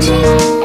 Chim.